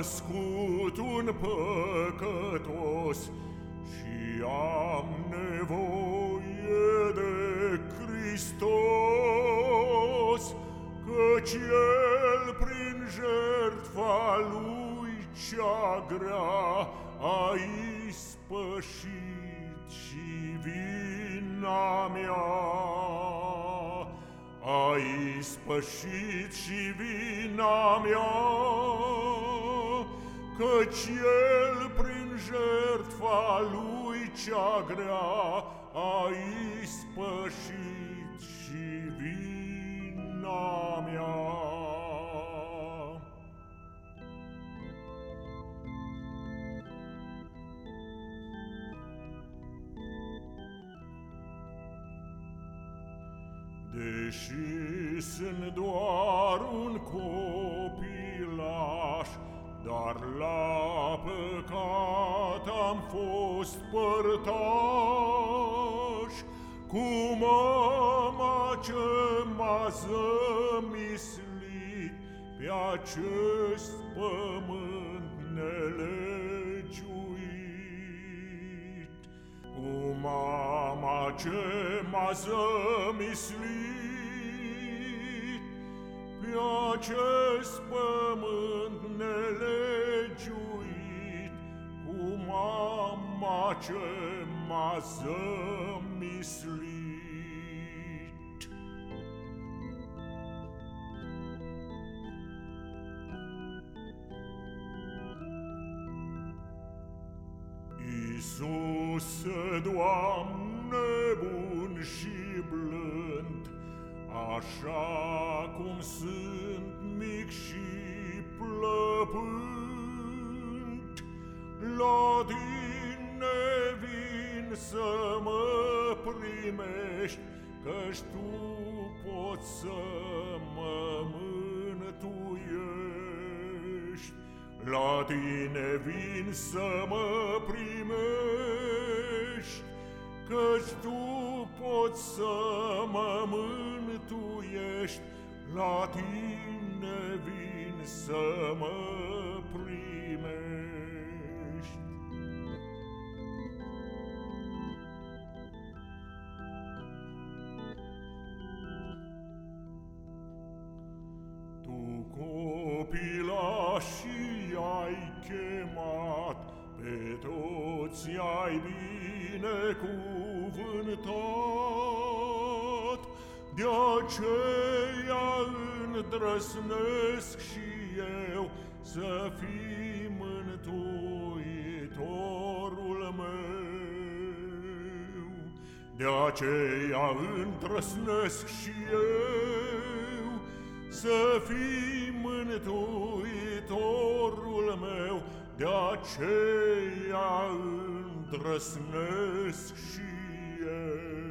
născut un păcătos și am nevoie de Hristos, căci El prin jertfa Lui cea grea a ispășit și vina mea. A ispășit și vina mea, Căci El prin jertfa Lui cea grea a ispășit și vina mea. Deși sunt doar un copilaș, Dar la păcat am fost părtaș, Cu mama ce m-a zămislit Pe acest pământ nelegiuit. Cu mama ce m-a zămislit pe acest pământ nelegiuit, cu mama ce m-a zămislit. Iisuse, Doamne bun și blând, Așa cum sunt mic și plăpânt, La tine vin să mă primești, Căci tu poți să mă mântuiești. La tine vin să mă primești, Căci tu poți să mă mântuiești, La tine vin să mă primești. Tu copilașii ai chemat, Pe toți ai binecuvântat, De aceea îndrăznesc și eu Să fii mântuitorul meu. De aceea îndrăznesc și eu Să fii mântuitorul meu, De aceea trăsnesc și eu.